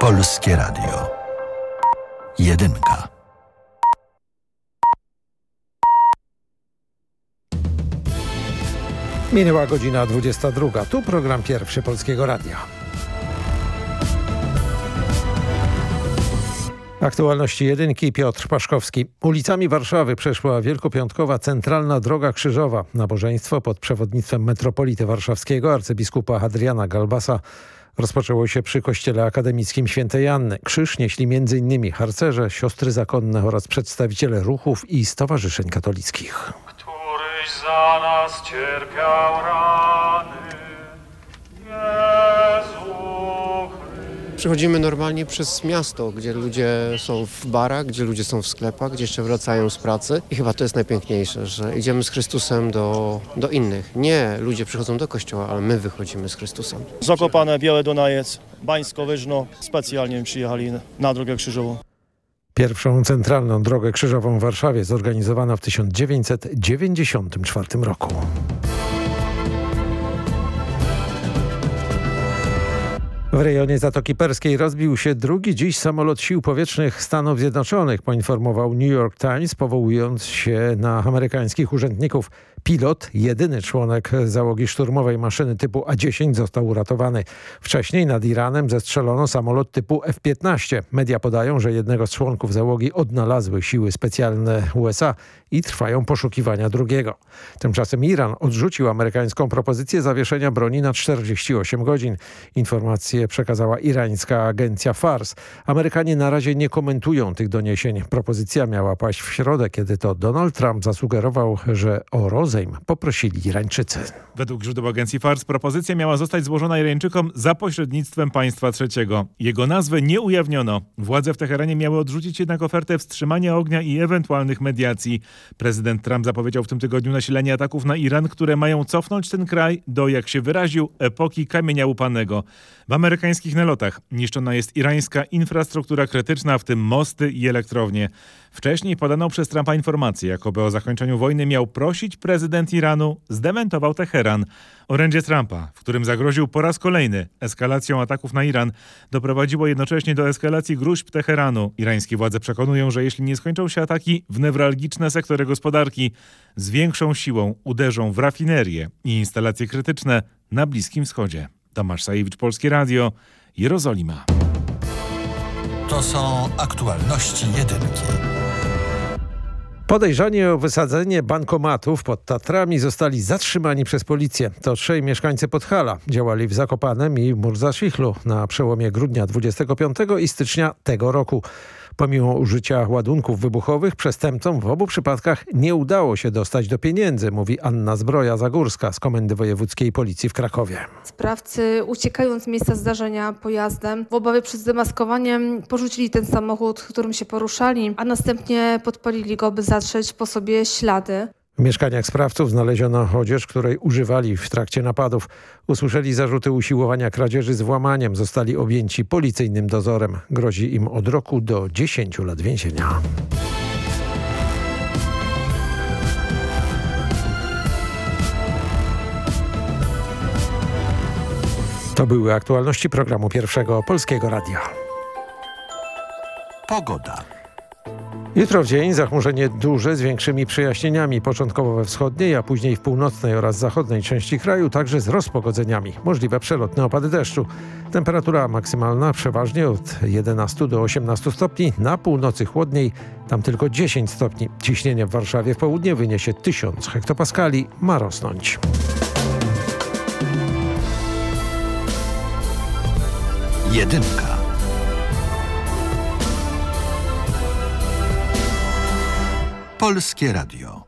Polskie Radio. Jedynka. Minęła godzina 22. Tu program pierwszy Polskiego Radia. Aktualności jedynki Piotr Paszkowski. Ulicami Warszawy przeszła wielkopiątkowa centralna droga krzyżowa. Nabożeństwo pod przewodnictwem metropolity warszawskiego arcybiskupa Adriana Galbasa rozpoczęło się przy kościele akademickim świętej Anny. Krzyż nieśli m.in. harcerze, siostry zakonne oraz przedstawiciele ruchów i stowarzyszeń katolickich. Któryś za nas cierpiał rany, Przechodzimy normalnie przez miasto, gdzie ludzie są w barach, gdzie ludzie są w sklepach, gdzie jeszcze wracają z pracy i chyba to jest najpiękniejsze, że idziemy z Chrystusem do, do innych. Nie ludzie przychodzą do kościoła, ale my wychodzimy z Chrystusem. Zakopane, Białe Donajec, Bańsko-Wyżno specjalnie przyjechali na drogę krzyżową. Pierwszą centralną drogę krzyżową w Warszawie zorganizowano w 1994 roku. W rejonie Zatoki Perskiej rozbił się drugi dziś samolot sił powietrznych Stanów Zjednoczonych, poinformował New York Times, powołując się na amerykańskich urzędników. Pilot, jedyny członek załogi szturmowej maszyny typu A-10 został uratowany. Wcześniej nad Iranem zestrzelono samolot typu F-15. Media podają, że jednego z członków załogi odnalazły siły specjalne USA i trwają poszukiwania drugiego. Tymczasem Iran odrzucił amerykańską propozycję zawieszenia broni na 48 godzin. Informację przekazała irańska agencja FARS. Amerykanie na razie nie komentują tych doniesień. Propozycja miała paść w środę, kiedy to Donald Trump zasugerował, że o rozejm poprosili Irańczycy. Według źródeł agencji FARS propozycja miała zostać złożona Irańczykom za pośrednictwem państwa trzeciego. Jego nazwę nie ujawniono. Władze w Teheranie miały odrzucić jednak ofertę wstrzymania ognia i ewentualnych mediacji. Prezydent Trump zapowiedział w tym tygodniu nasilenie ataków na Iran, które mają cofnąć ten kraj do, jak się wyraził, epoki kamienia łupanego. W amerykańskich nalotach niszczona jest irańska infrastruktura krytyczna, w tym mosty i elektrownie. Wcześniej podano przez Trumpa informację, jakoby o zakończeniu wojny miał prosić prezydent Iranu, zdementował Teheran. Orędzie Trumpa, w którym zagroził po raz kolejny eskalacją ataków na Iran, doprowadziło jednocześnie do eskalacji gruźb Teheranu. Irańskie władze przekonują, że jeśli nie skończą się ataki w newralgiczne sektory gospodarki, z większą siłą uderzą w rafinerie i instalacje krytyczne na Bliskim Wschodzie. Tomasz Sajewicz, Polskie Radio, Jerozolima. To są aktualności jedynki. Podejrzani o wysadzenie bankomatów pod Tatrami zostali zatrzymani przez policję. To trzej mieszkańcy Podhala. Działali w Zakopanem i Murzaszichlu na przełomie grudnia 25 i stycznia tego roku. Pomimo użycia ładunków wybuchowych przestępcom w obu przypadkach nie udało się dostać do pieniędzy, mówi Anna Zbroja-Zagórska z Komendy Wojewódzkiej Policji w Krakowie. Sprawcy uciekając z miejsca zdarzenia pojazdem w obawie przed zdemaskowaniem porzucili ten samochód, którym się poruszali, a następnie podpalili go, by zatrzeć po sobie ślady. W mieszkaniach sprawców znaleziono odzież, której używali w trakcie napadów. Usłyszeli zarzuty usiłowania kradzieży z włamaniem. Zostali objęci policyjnym dozorem. Grozi im od roku do 10 lat więzienia. To były aktualności programu Pierwszego Polskiego Radia. Pogoda. Jutro w dzień zachmurzenie duże z większymi przejaśnieniami, początkowo we wschodniej, a później w północnej oraz zachodniej części kraju, także z rozpogodzeniami. Możliwe przelotne opady deszczu. Temperatura maksymalna przeważnie od 11 do 18 stopni, na północy chłodniej, tam tylko 10 stopni. Ciśnienie w Warszawie w południe wyniesie 1000 hektopaskali, ma rosnąć. Jedynka. Polskie Radio.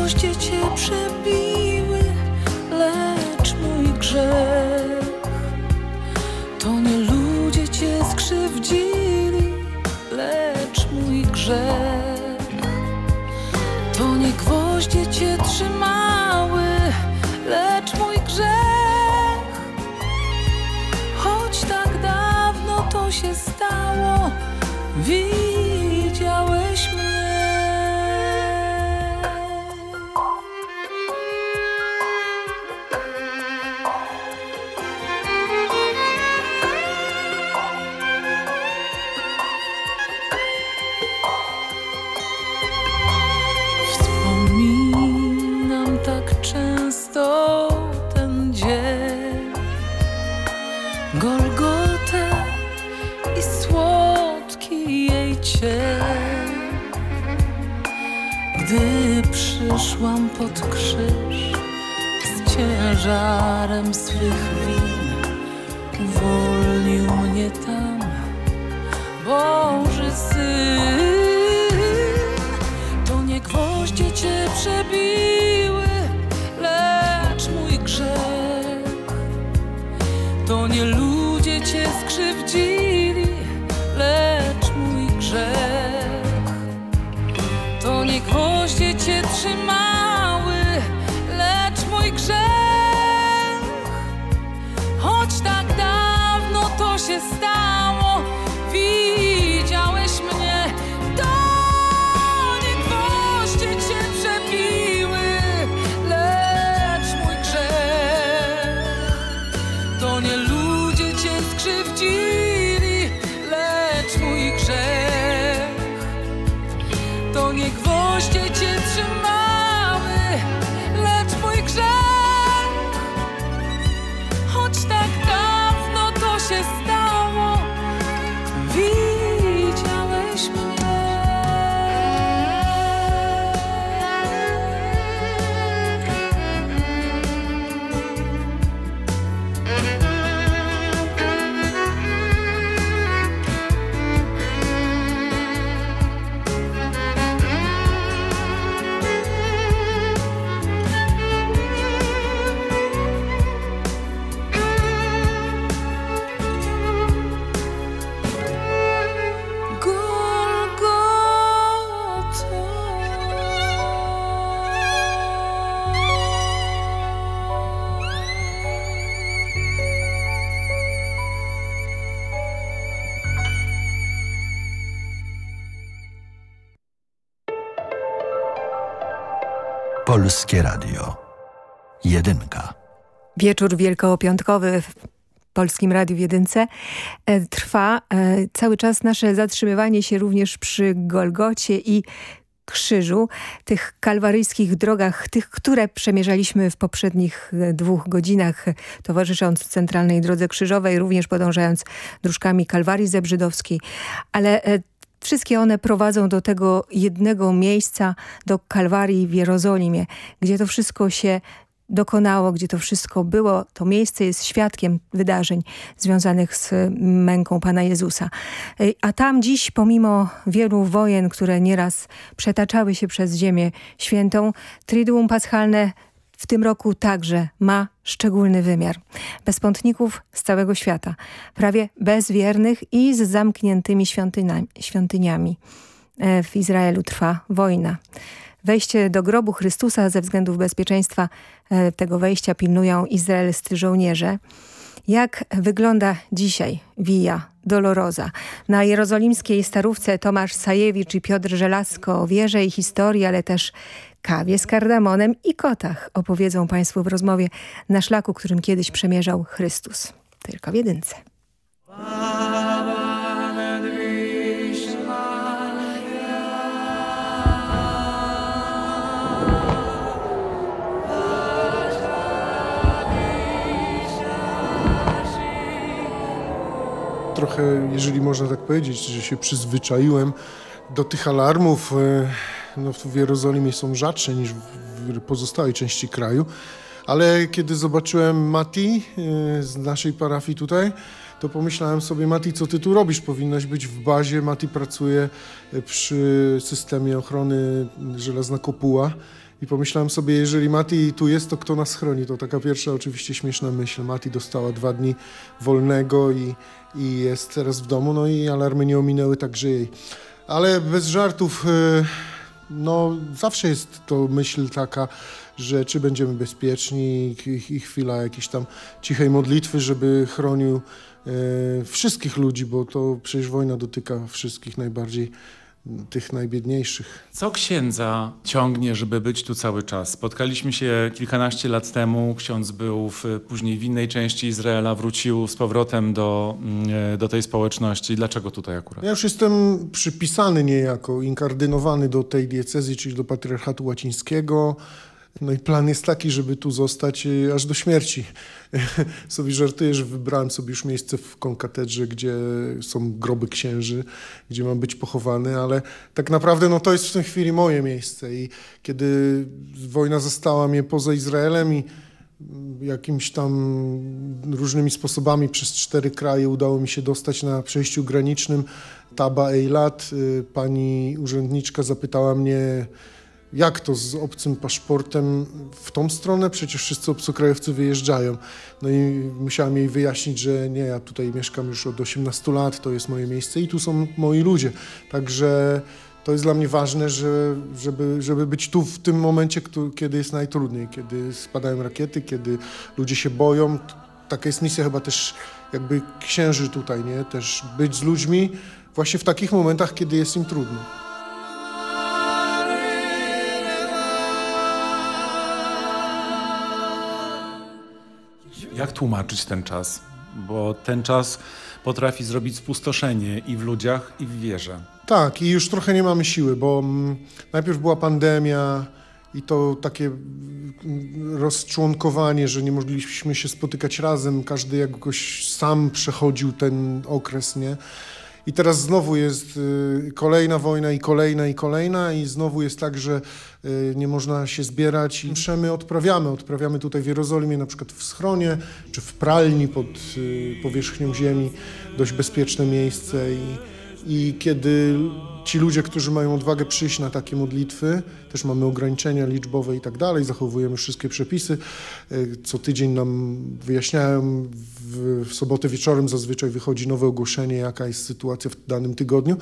Gwoździe Cię przebiły, lecz mój grzech. To nie ludzie Cię skrzywdzili, lecz mój grzech. To nie gwoździe Cię trzymały, żarem swych skrzywdzili, lecz mój grzech. To nie gwoździe Cię trzymały, Polskie Radio. Jedynka. Wieczór wielkopiątkowy w Polskim Radiu w Jedynce e, trwa. E, Cały czas nasze zatrzymywanie się również przy Golgocie i krzyżu, tych kalwaryjskich drogach, tych, które przemierzaliśmy w poprzednich e, dwóch godzinach, towarzysząc Centralnej Drodze Krzyżowej, również podążając dróżkami Kalwarii Zebrzydowskiej, ale Wszystkie one prowadzą do tego jednego miejsca, do Kalwarii w Jerozolimie, gdzie to wszystko się dokonało, gdzie to wszystko było. To miejsce jest świadkiem wydarzeń związanych z męką Pana Jezusa. Y, A tam dziś, pomimo wielu wojen, które nieraz przetaczały się przez ziemię świętą, Triduum Paschalne w tym roku także ma szczególny wymiar. Bez pątników z całego świata, prawie bezwiernych i z zamkniętymi świątyniami. świątyniami. E, W Izraelu trwa wojna. Wejście do grobu Chrystusa ze względów bezpieczeństwa e, tego wejścia pilnują izraelscy żołnierze. Jak wygląda dzisiaj Via Dolorosa? Na jerozolimskiej starówce Tomasz Sajewicz i Piotr Żelazko o wierze i historii, ale też kawie z kardamonem i kotach opowiedzą Państwu w rozmowie na szlaku, którym kiedyś przemierzał Chrystus. tylko w jedynce. Trochę, jeżeli można tak powiedzieć, że się przyzwyczaiłem do tych alarmów. No, w Jerozolimie są rzadsze niż w pozostałej części kraju. Ale kiedy zobaczyłem Mati e, z naszej parafii tutaj, to pomyślałem sobie, Mati, co ty tu robisz? Powinnaś być w bazie. Mati pracuje e, przy systemie ochrony Żelazna Kopuła. I pomyślałem sobie, jeżeli Mati tu jest, to kto nas chroni? To taka pierwsza oczywiście śmieszna myśl. Mati dostała dwa dni wolnego i, i jest teraz w domu, no i alarmy nie ominęły także jej. Ale bez żartów, y, no zawsze jest to myśl taka, że czy będziemy bezpieczni i, chwila jakiejś tam cichej modlitwy, żeby chronił y, wszystkich ludzi, bo to przecież wojna dotyka wszystkich najbardziej, tych najbiedniejszych. Co księdza ciągnie, żeby być tu cały czas? Spotkaliśmy się kilkanaście lat temu. Ksiądz był w, później w innej części Izraela, wrócił z powrotem do, mm, do tej społeczności. Dlaczego tutaj akurat? Ja już jestem przypisany niejako, inkardynowany do tej diecezji, czyli do patriarchatu łacińskiego. No i plan jest taki, żeby tu zostać y, aż do śmierci. sobie żartuję, że wybrałem sobie już miejsce w konkatedrze, gdzie są groby księży, gdzie mam być pochowany, ale tak naprawdę no, to jest w tej chwili moje miejsce. I kiedy wojna zastała mnie poza Izraelem i jakimś tam różnymi sposobami przez cztery kraje udało mi się dostać na przejściu granicznym Taba Eilat. Y, Pani urzędniczka zapytała mnie, jak to z obcym paszportem w tą stronę? Przecież wszyscy obcokrajowcy wyjeżdżają. No i musiałem jej wyjaśnić, że nie, ja tutaj mieszkam już od 18 lat, to jest moje miejsce i tu są moi ludzie. Także to jest dla mnie ważne, że, żeby, żeby być tu w tym momencie, kiedy jest najtrudniej, kiedy spadają rakiety, kiedy ludzie się boją. Taka jest misja chyba też jakby księży tutaj, nie? Też być z ludźmi właśnie w takich momentach, kiedy jest im trudno. Jak tłumaczyć ten czas? Bo ten czas potrafi zrobić spustoszenie i w ludziach, i w wierze. Tak, i już trochę nie mamy siły, bo mm, najpierw była pandemia i to takie mm, rozczłonkowanie, że nie mogliśmy się spotykać razem, każdy jakoś sam przechodził ten okres, nie? I teraz znowu jest y, kolejna wojna i kolejna i kolejna i znowu jest tak, że y, nie można się zbierać i msze my odprawiamy. Odprawiamy tutaj w Jerozolimie, na przykład w schronie czy w pralni pod y, powierzchnią ziemi, dość bezpieczne miejsce i, i kiedy ci ludzie, którzy mają odwagę przyjść na takie modlitwy, też mamy ograniczenia liczbowe i tak dalej, zachowujemy wszystkie przepisy. Y, Co tydzień nam wyjaśniają, w, w sobotę wieczorem zazwyczaj wychodzi nowe ogłoszenie, jaka jest sytuacja w danym tygodniu.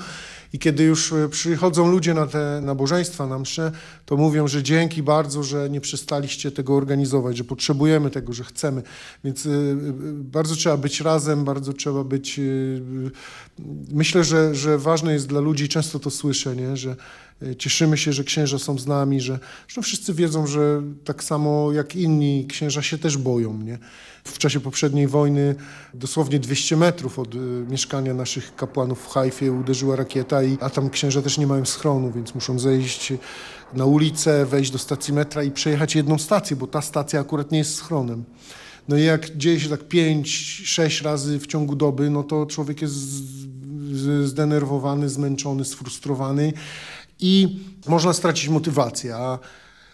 I kiedy już y, przychodzą ludzie na te nabożeństwa, na msze, to mówią, że dzięki bardzo, że nie przestaliście tego organizować, że potrzebujemy tego, że chcemy. Więc y, bardzo trzeba być razem, bardzo trzeba być... Myślę, że, że ważne jest dla ludzi, często to słyszę, nie? że cieszymy się, że księża są z nami, że zresztą wszyscy wiedzą, że tak samo jak inni księża się też boją. Nie? W czasie poprzedniej wojny dosłownie 200 metrów od y, mieszkania naszych kapłanów w Hajfie uderzyła rakieta, i, a tam księża też nie mają schronu, więc muszą zejść na ulicę, wejść do stacji metra i przejechać jedną stację, bo ta stacja akurat nie jest schronem. No i jak dzieje się tak 5-6 razy w ciągu doby, no to człowiek jest zdenerwowany, zmęczony, sfrustrowany i można stracić motywację. A,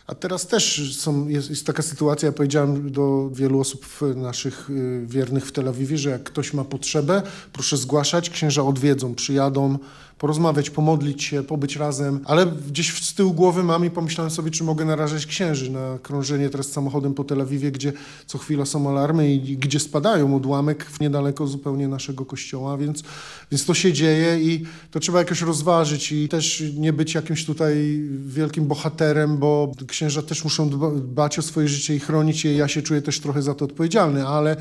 a teraz też są, jest, jest taka sytuacja, ja powiedziałem do wielu osób naszych y, wiernych w Tel Awiwie, że jak ktoś ma potrzebę, proszę zgłaszać, księża odwiedzą, przyjadą, porozmawiać, pomodlić się, pobyć razem, ale gdzieś z tyłu głowy mam i pomyślałem sobie, czy mogę narażać księży na krążenie teraz samochodem po Tel Awiwie, gdzie co chwila są alarmy i gdzie spadają odłamek w niedaleko zupełnie naszego kościoła, więc, więc to się dzieje i to trzeba jakoś rozważyć i też nie być jakimś tutaj wielkim bohaterem, bo księża też muszą dba- dbać o swoje życie i chronić je. Ja się czuję też trochę za to odpowiedzialny, ale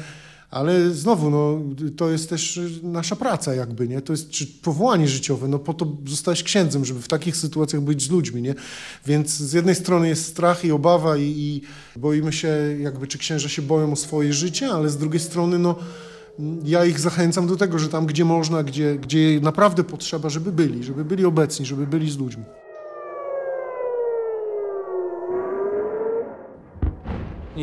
ale znowu, no, to jest też nasza praca jakby, nie? To jest czy powołanie życiowe, no po to zostałeś księdzem, żeby w takich sytuacjach być z ludźmi, nie? Więc z jednej strony jest strach i obawa i, i boimy się jakby, czy księża się boją o swoje życie, ale z drugiej strony, no, ja ich zachęcam do tego, że tam, gdzie można, gdzie, gdzie naprawdę potrzeba, żeby byli, żeby byli obecni, żeby byli z ludźmi.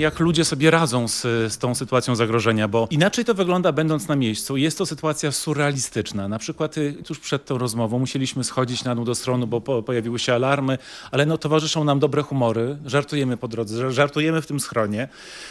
Jak ludzie sobie radzą z, z tą sytuacją zagrożenia, bo inaczej to wygląda będąc na miejscu. Jest to sytuacja surrealistyczna. Na przykład y, tuż przed tą rozmową musieliśmy schodzić na dół do stronu, bo po, pojawiły się alarmy, ale no, towarzyszą nam dobre humory, żartujemy po drodze, żartujemy w tym schronie.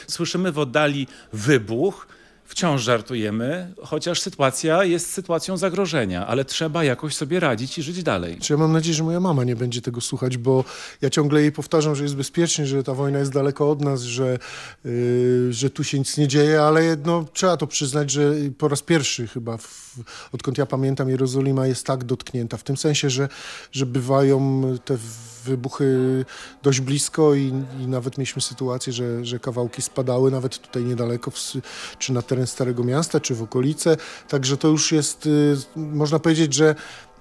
Słyszymy w oddali wybuch, wciąż żartujemy, chociaż sytuacja jest sytuacją zagrożenia, ale trzeba jakoś sobie radzić i żyć dalej. Czy ja mam nadzieję, że moja mama nie będzie tego słuchać, bo ja ciągle jej powtarzam, że jest bezpiecznie, że ta wojna jest daleko od nas, że, yy, że tu się nic nie dzieje, ale no, trzeba to przyznać, że po raz pierwszy chyba, w, odkąd ja pamiętam, Jerozolima jest tak dotknięta, w tym sensie, że, że bywają te wybuchy dość blisko i, i nawet mieliśmy sytuację, że, że kawałki spadały nawet tutaj niedaleko, w, czy na teren Starego Miasta, czy w okolice. Także to już jest, y, można powiedzieć, że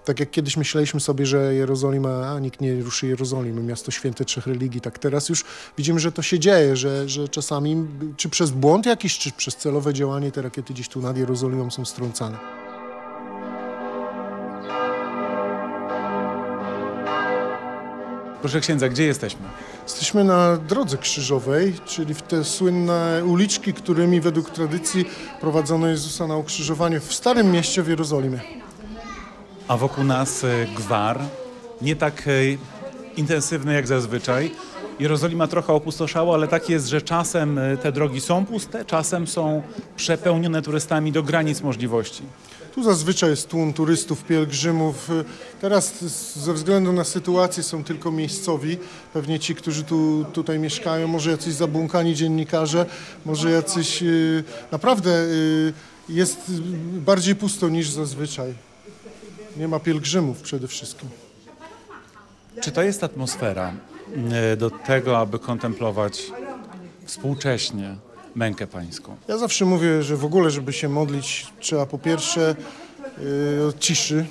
tak jak kiedyś myśleliśmy sobie, że Jerozolima, a nikt nie ruszy Jerozolimy, miasto święte trzech religii, tak teraz już widzimy, że to się dzieje, że, że czasami, czy przez błąd jakiś, czy przez celowe działanie, te rakiety gdzieś tu nad Jerozolimą są strącane. Proszę księdza, gdzie jesteśmy? Jesteśmy na drodze krzyżowej, czyli w te słynne uliczki, którymi według tradycji prowadzono Jezusa na ukrzyżowaniu w Starym Mieście w Jerozolimie. A wokół nas e, gwar, nie tak e, intensywny jak zazwyczaj. Jerozolima trochę opustoszała, ale tak jest, że czasem e, te drogi są puste, czasem są przepełnione turystami do granic możliwości. Tu zazwyczaj jest tłum turystów, pielgrzymów. Teraz ze względu na sytuację są tylko miejscowi, pewnie ci, którzy tu, tutaj mieszkają, może jacyś zabłąkani dziennikarze, może jacyś... Naprawdę jest bardziej pusto niż zazwyczaj. Nie ma pielgrzymów przede wszystkim. Czy to jest atmosfera do tego, aby kontemplować współcześnie mękę pańską? Ja zawsze mówię, że w ogóle, żeby się modlić, trzeba po pierwsze yy, ciszy.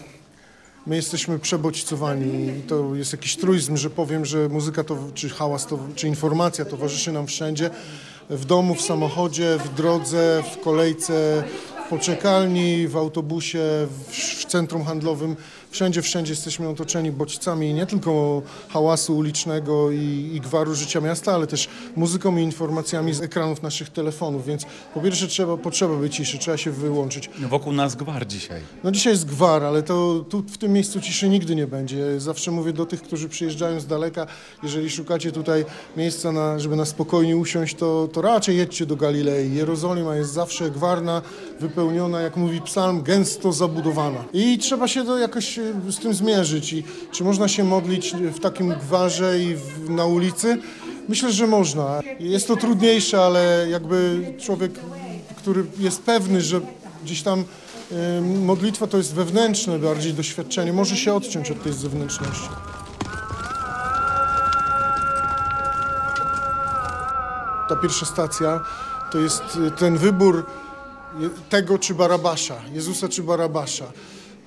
My jesteśmy przebodźcowani i to jest jakiś truizm, że powiem, że muzyka to, czy hałas, to, czy informacja towarzyszy nam wszędzie. W domu, w samochodzie, w drodze, w kolejce, w poczekalni, w autobusie, w, w centrum handlowym. Wszędzie, wszędzie jesteśmy otoczeni bodźcami nie tylko hałasu ulicznego i, i gwaru życia miasta, ale też muzyką i informacjami z ekranów naszych telefonów, więc po pierwsze trzeba, potrzeba być ciszy, trzeba się wyłączyć. No wokół nas gwar dzisiaj. No dzisiaj jest gwar, ale to tu w tym miejscu ciszy nigdy nie będzie. Zawsze mówię do tych, którzy przyjeżdżają z daleka, jeżeli szukacie tutaj miejsca, na, żeby na spokojnie usiąść, to, to raczej jedźcie do Galilei. Jerozolima jest zawsze gwarna, wypełniona, jak mówi psalm, gęsto zabudowana. I trzeba się do jakoś z tym zmierzyć i czy można się modlić w takim gwarze i w, na ulicy? Myślę, że można. Jest to trudniejsze, ale jakby człowiek, który jest pewny, że gdzieś tam y, modlitwa to jest wewnętrzne bardziej doświadczenie, może się odciąć od tej zewnętrzności. Ta pierwsza stacja to jest ten wybór tego czy Barabasza, Jezusa czy Barabasza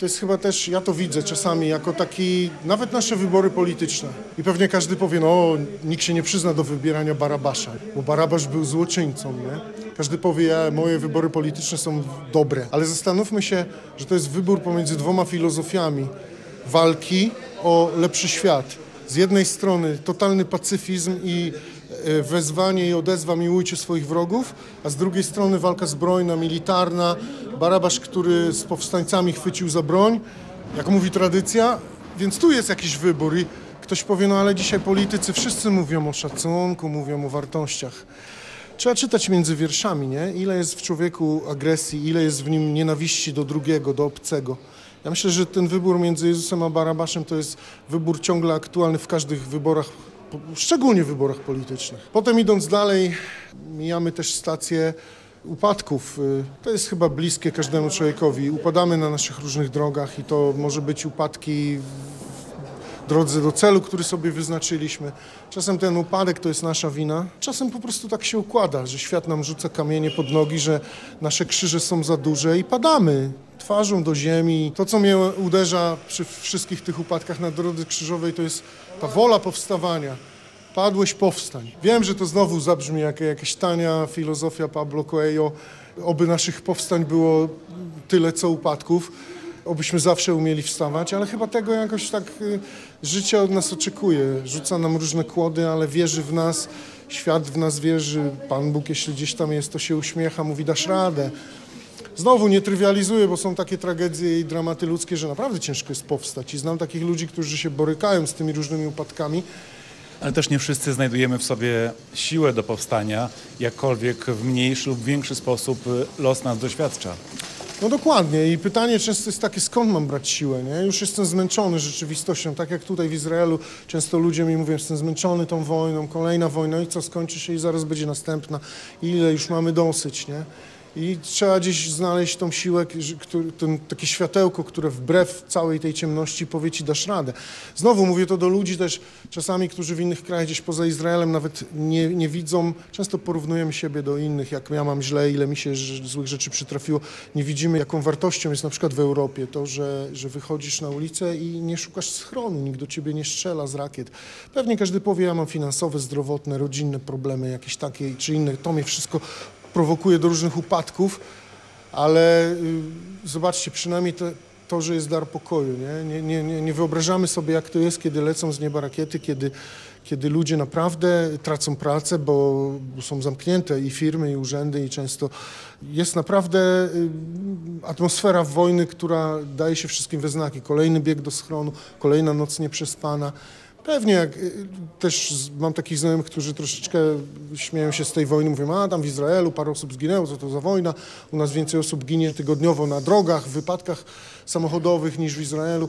to jest chyba też, ja to widzę czasami jako taki, nawet nasze wybory polityczne. I pewnie każdy powie, no nikt się nie przyzna do wybierania Barabasza, bo Barabasz był złoczyńcą, nie? Każdy powie, ja, moje wybory polityczne są dobre. Ale zastanówmy się, że to jest wybór pomiędzy dwoma filozofiami walki o lepszy świat. Z jednej strony totalny pacyfizm i wezwanie i odezwa miłujcie swoich wrogów, a z drugiej strony walka zbrojna, militarna, Barabasz, który z powstańcami chwycił za broń, jak mówi tradycja, więc tu jest jakiś wybór i ktoś powie, no ale dzisiaj politycy wszyscy mówią o szacunku, mówią o wartościach. Trzeba czytać między wierszami, nie? Ile jest w człowieku agresji, ile jest w nim nienawiści do drugiego, do obcego. Ja myślę, że ten wybór między Jezusem a Barabaszem to jest wybór ciągle aktualny w każdych wyborach szczególnie w wyborach politycznych. Potem idąc dalej, mijamy też stację upadków. Y, to jest chyba bliskie każdemu człowiekowi. Upadamy na naszych różnych drogach i to może być upadki drodze do celu, który sobie wyznaczyliśmy. Czasem ten upadek to jest nasza wina, czasem po prostu tak się układa, że świat nam rzuca kamienie pod nogi, że nasze krzyże są za duże i padamy twarzą do ziemi. To, co mnie uderza przy wszystkich tych upadkach na drodze krzyżowej, to jest ta wola powstawania. Padłeś, powstań. Wiem, że to znowu zabrzmi jak jakaś tania filozofia Pablo Coelho, Oby naszych powstań było tyle, co upadków. Obyśmy zawsze umieli wstawać, ale chyba tego jakoś tak y, życie od nas oczekuje. Rzuca nam różne kłody, ale wierzy w nas, świat w nas wierzy. Pan Bóg, jeśli gdzieś tam jest, to się uśmiecha, mówi dasz radę. Znowu nie trywializuję, bo są takie tragedie i dramaty ludzkie, że naprawdę ciężko jest powstać. I znam takich ludzi, którzy się borykają z tymi różnymi upadkami. Ale też nie wszyscy znajdujemy w sobie siłę do powstania, jakkolwiek w mniejszy lub większy sposób los nas doświadcza. No dokładnie i pytanie często jest takie, skąd mam brać siłę, nie? Już jestem zmęczony rzeczywistością, tak jak tutaj w Izraelu często ludzie mi mówią, jestem zmęczony tą wojną, kolejna wojna i co, skończy się i zaraz będzie następna, ile już mamy dosyć, nie? I trzeba gdzieś znaleźć tą siłę, ten, takie światełko, które wbrew całej tej ciemności powie ci dasz radę. Znowu mówię to do ludzi też czasami, którzy w innych krajach gdzieś poza Izraelem nawet nie, nie widzą. Często porównujemy siebie do innych, jak ja mam źle, ile mi się złych rzeczy przytrafiło. Nie widzimy, jaką wartością jest na przykład w Europie to, że, że wychodzisz na ulicę i nie szukasz schronu, nikt do ciebie nie strzela z rakiet. Pewnie każdy powie, ja mam finansowe, zdrowotne, rodzinne problemy, jakieś takie czy inne. To mnie wszystko prowokuje do różnych upadków, ale y, zobaczcie, przynajmniej to, to, że jest dar pokoju. Nie? Nie, nie, nie, wyobrażamy sobie, jak to jest, kiedy lecą z nieba rakiety, kiedy, kiedy ludzie naprawdę tracą pracę, bo, bo są zamknięte i firmy, i urzędy, i często jest naprawdę y, atmosfera wojny, która daje się wszystkim we znaki. Kolejny bieg do schronu, kolejna noc nieprzespana. Pewnie jak, y, też mam takich znajomych, którzy troszeczkę śmieją się z tej wojny, mówią, a tam w Izraelu parę osób zginęło, co to za wojna, u nas więcej osób ginie tygodniowo na drogach, w wypadkach samochodowych niż w Izraelu.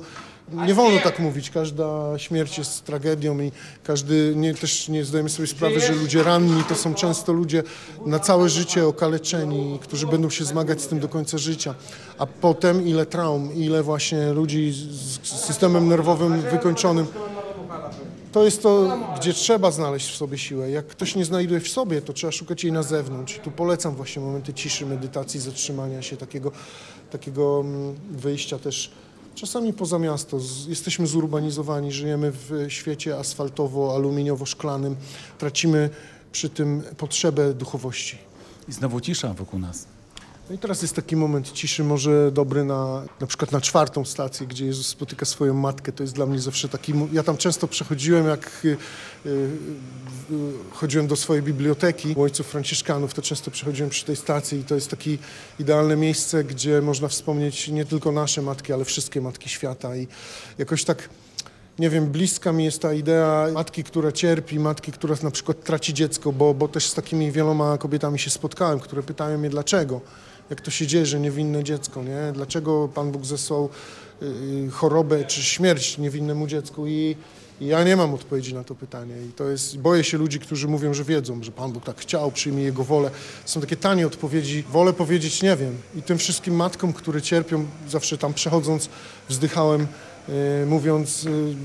Nie wolno tak mówić, każda śmierć jest tragedią i każdy, nie, też nie zdajemy sobie sprawy, że ludzie ranni to są często ludzie na całe życie okaleczeni, którzy będą się zmagać z tym do końca życia. A potem ile traum, ile właśnie ludzi z systemem nerwowym wykończonym. To jest to, gdzie trzeba znaleźć w sobie siłę. Jak ktoś nie znajduje w sobie, to trzeba szukać jej na zewnątrz. Tu polecam właśnie momenty ciszy, medytacji, zatrzymania się, takiego, takiego mm, wyjścia też czasami poza miasto. Jesteśmy zurbanizowani, żyjemy w świecie asfaltowo-aluminiowo-szklanym. Tracimy przy tym potrzebę duchowości. I znowu cisza wokół nas. No i teraz jest taki moment ciszy, może dobry na, na przykład na czwartą stację, gdzie Jezus spotyka swoją matkę. To jest dla mnie zawsze taki... Ja tam często przechodziłem, jak y, y, y, chodziłem do swojej biblioteki u ojców franciszkanów, to często przechodziłem przy tej stacji i to jest takie idealne miejsce, gdzie można wspomnieć nie tylko nasze matki, ale wszystkie matki świata i jakoś tak nie wiem, bliska mi jest ta idea matki, która cierpi, matki, która na przykład traci dziecko, bo, bo też z takimi wieloma kobietami się spotkałem, które pytają mnie dlaczego, jak to się dzieje, że niewinne dziecko, nie? Dlaczego Pan Bóg zesłał y, y, chorobę czy śmierć niewinnemu dziecku i ja nie mam odpowiedzi na to pytanie i to jest, boję się ludzi, którzy mówią, że wiedzą, że Pan Bóg tak chciał, przyjmie Jego wolę. Są takie tanie odpowiedzi, wolę powiedzieć nie wiem. I tym wszystkim matkom, które cierpią, zawsze tam przechodząc, wzdychałem, mówiąc, y,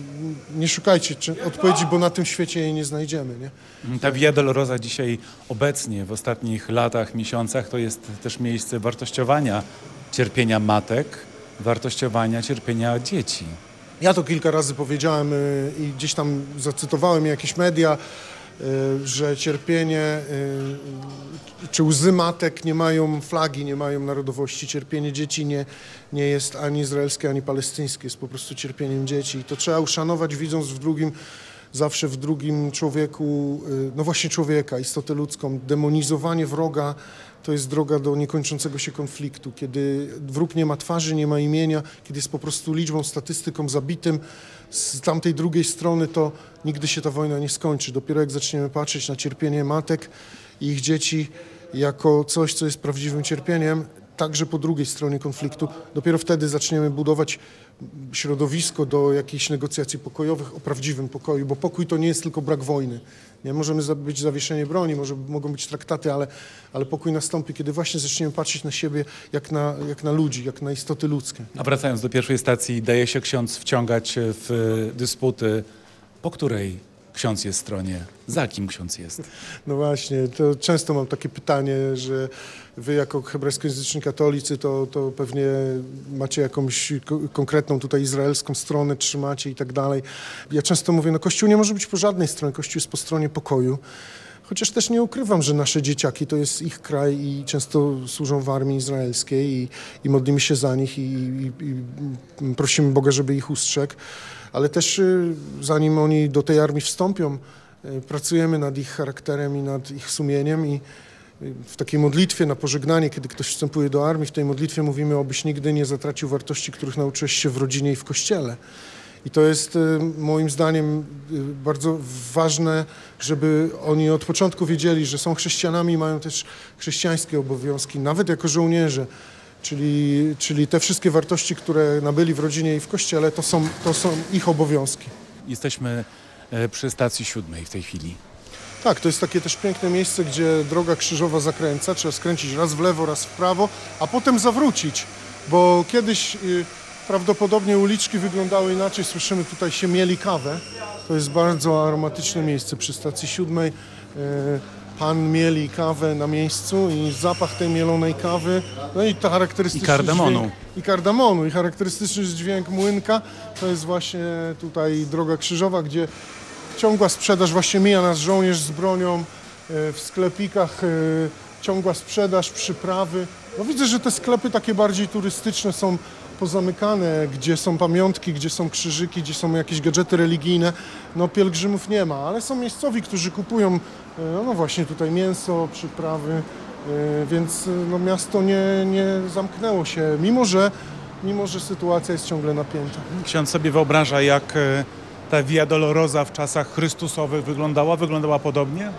nie szukajcie odpowiedzi, bo na tym świecie jej nie znajdziemy, nie? Ta Via Dolorosa dzisiaj obecnie, w ostatnich latach, miesiącach, to jest też miejsce wartościowania cierpienia matek, wartościowania cierpienia dzieci. Ja to kilka razy powiedziałem y, i gdzieś tam zacytowałem jakieś media, że cierpienie y, czy łzy matek nie mają flagi, nie mają narodowości. Cierpienie dzieci nie, nie jest ani izraelskie, ani palestyńskie, jest po prostu cierpieniem dzieci. I to trzeba uszanować, widząc w drugim, zawsze w drugim człowieku, y, no właśnie człowieka, istotę ludzką. Demonizowanie wroga to jest droga do niekończącego się konfliktu, kiedy wróg nie ma twarzy, nie ma imienia, kiedy jest po prostu liczbą, statystyką zabitym z tamtej drugiej strony, to nigdy się ta wojna nie skończy. Dopiero jak zaczniemy patrzeć na cierpienie matek i ich dzieci jako coś, co jest prawdziwym cierpieniem, także po drugiej stronie konfliktu, dopiero wtedy zaczniemy budować środowisko do jakichś negocjacji pokojowych o prawdziwym pokoju, bo pokój to nie jest tylko brak wojny. Nie możemy być zawieszenie broni, może mogą być traktaty, ale, ale pokój nastąpi, kiedy właśnie zaczniemy patrzeć na siebie jak na, jak na ludzi, jak na istoty ludzkie. A wracając do pierwszej stacji, daje się ksiądz wciągać w dysputy, po której ksiądz jest stronie, za kim ksiądz jest. No właśnie, to często mam takie pytanie, że wy jako hebrajskojęzyczni katolicy to, to pewnie macie jakąś ko- konkretną tutaj izraelską stronę, trzymacie i tak dalej. Ja często mówię, no Kościół nie może być po żadnej stronie, Kościół jest po stronie pokoju. Chociaż też nie ukrywam, że nasze dzieciaki to jest ich kraj i często służą w armii izraelskiej i, i modlimy się za nich i, i, i prosimy Boga, żeby ich ustrzegł. Ale też y, zanim oni do tej armii wstąpią, y, pracujemy nad ich charakterem i nad ich sumieniem i y, w takiej modlitwie na pożegnanie, kiedy ktoś wstępuje do armii, w tej modlitwie mówimy, obyś nigdy nie zatracił wartości, których nauczyłeś się w rodzinie i w kościele. I to jest y, moim zdaniem y, bardzo ważne, żeby oni od początku wiedzieli, że są chrześcijanami i mają też chrześcijańskie obowiązki, nawet jako żołnierze. Czyli, czyli te wszystkie wartości, które nabyli w rodzinie i w kościele, to są, to są ich obowiązki. Jesteśmy e, przy stacji siódmej w tej chwili. Tak, to jest takie też piękne miejsce, gdzie droga krzyżowa zakręca. Trzeba skręcić raz w lewo, raz w prawo, a potem zawrócić, bo kiedyś y, prawdopodobnie uliczki wyglądały inaczej. Słyszymy tutaj się mieli kawę. To jest bardzo aromatyczne miejsce przy stacji siódmej. Y, Pan mieli kawę na miejscu i zapach tej mielonej kawy, no i to charakterystyczny I kardamonu. Dźwięk, I kardamonu. I charakterystyczny dźwięk młynka to jest właśnie tutaj droga krzyżowa, gdzie ciągła sprzedaż, właśnie mija nas żołnierz z bronią e, w sklepikach, e, ciągła sprzedaż, przyprawy. No widzę, że te sklepy takie bardziej turystyczne są pozamykane, gdzie są pamiątki, gdzie są krzyżyki, gdzie są jakieś gadżety religijne. No pielgrzymów nie ma, ale są miejscowi, którzy kupują e, no właśnie tutaj mięso, przyprawy, e, więc e, no miasto nie, nie zamknęło się, mimo że, mimo że sytuacja jest ciągle napięta. Ksiądz sobie wyobraża, jak ta Via Dolorosa w czasach Chrystusowych wyglądała? Wyglądała podobnie?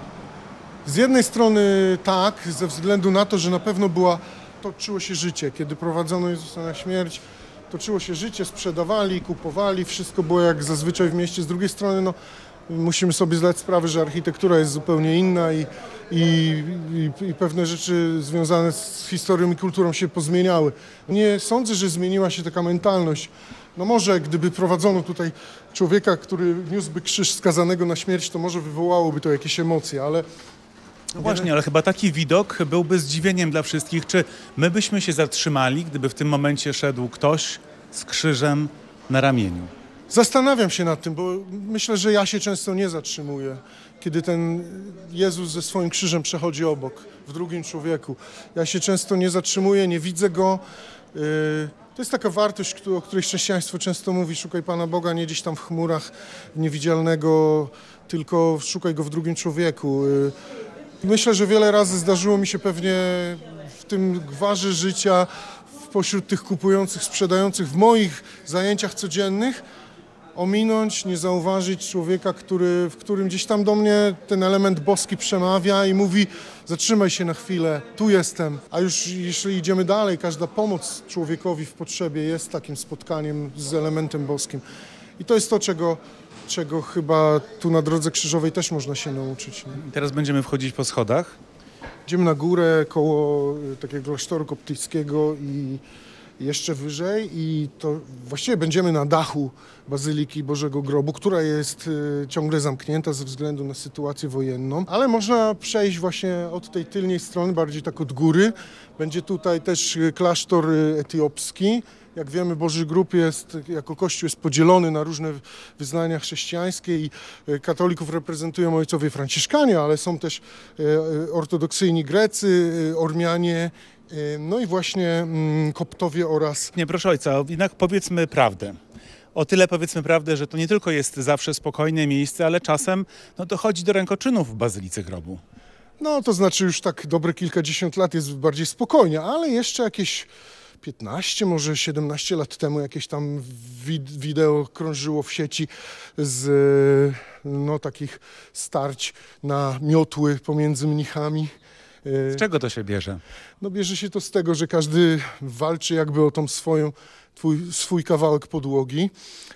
Z jednej strony tak, ze względu na to, że na pewno była, toczyło się życie. Kiedy prowadzono Jezusa na śmierć, toczyło się życie, sprzedawali, kupowali, wszystko było jak zazwyczaj w mieście. Z drugiej strony no, musimy sobie zdać sprawę, że architektura jest zupełnie inna i, i, i, pewne rzeczy związane z historią i kulturą się pozmieniały. Nie sądzę, że zmieniła się taka mentalność. No może gdyby prowadzono tutaj człowieka, który niósłby krzyż skazanego na śmierć, to może wywołałoby to jakieś emocje, ale No właśnie, ale chyba taki widok byłby zdziwieniem dla wszystkich. Czy my byśmy się zatrzymali, gdyby w tym momencie szedł ktoś z krzyżem na ramieniu? Zastanawiam się nad tym, bo myślę, że ja się często nie zatrzymuję, kiedy ten Jezus ze swoim krzyżem przechodzi obok, w drugim człowieku. Ja się często nie zatrzymuję, nie widzę go. Yy, To jest taka wartość, o której chrześcijaństwo często mówi, szukaj Pana Boga nie gdzieś tam w chmurach niewidzialnego, tylko szukaj Go w drugim człowieku. Myślę, że wiele razy zdarzyło mi się pewnie w tym gwarze życia, pośród tych kupujących, sprzedających, w moich zajęciach codziennych, ominąć, nie zauważyć człowieka, który, w którym gdzieś tam do mnie ten element boski przemawia i mówi zatrzymaj się na chwilę, tu jestem. A już jeśli idziemy dalej, każda pomoc człowiekowi w potrzebie jest takim spotkaniem z elementem boskim. I to jest to, czego, czego chyba tu na drodze krzyżowej też można się nauczyć. Nie? Teraz będziemy wchodzić po schodach. Idziemy na górę koło y, takiego klasztoru koptyjskiego i jeszcze wyżej i to właściwie będziemy na dachu Bazyliki Bożego Grobu, która jest y, ciągle zamknięta ze względu na sytuację wojenną, ale można przejść właśnie od tej tylnej strony, bardziej tak od góry. Będzie tutaj też y, klasztor y, etiopski. Jak wiemy, Boży Grób jest, jako Kościół jest podzielony na różne wyznania chrześcijańskie i katolików reprezentują ojcowie franciszkanie, ale są też ortodoksyjni Grecy, Ormianie, no i właśnie mm, Koptowie oraz Nie, proszę ojca, jednak powiedzmy prawdę. O tyle powiedzmy prawdę, że to nie tylko jest zawsze spokojne miejsce, ale czasem no, dochodzi do rękoczynów w Bazylice Grobu. No, to znaczy już tak dobre kilkadziesiąt lat jest bardziej spokojnie, ale jeszcze jakieś 15, może 17 lat temu jakieś tam wid- wideo krążyło w sieci z no, takich starć na miotły pomiędzy mnichami. Z czego to się bierze? No bierze się to z tego, że każdy walczy jakby o tą swoją, twój, swój kawałek podłogi.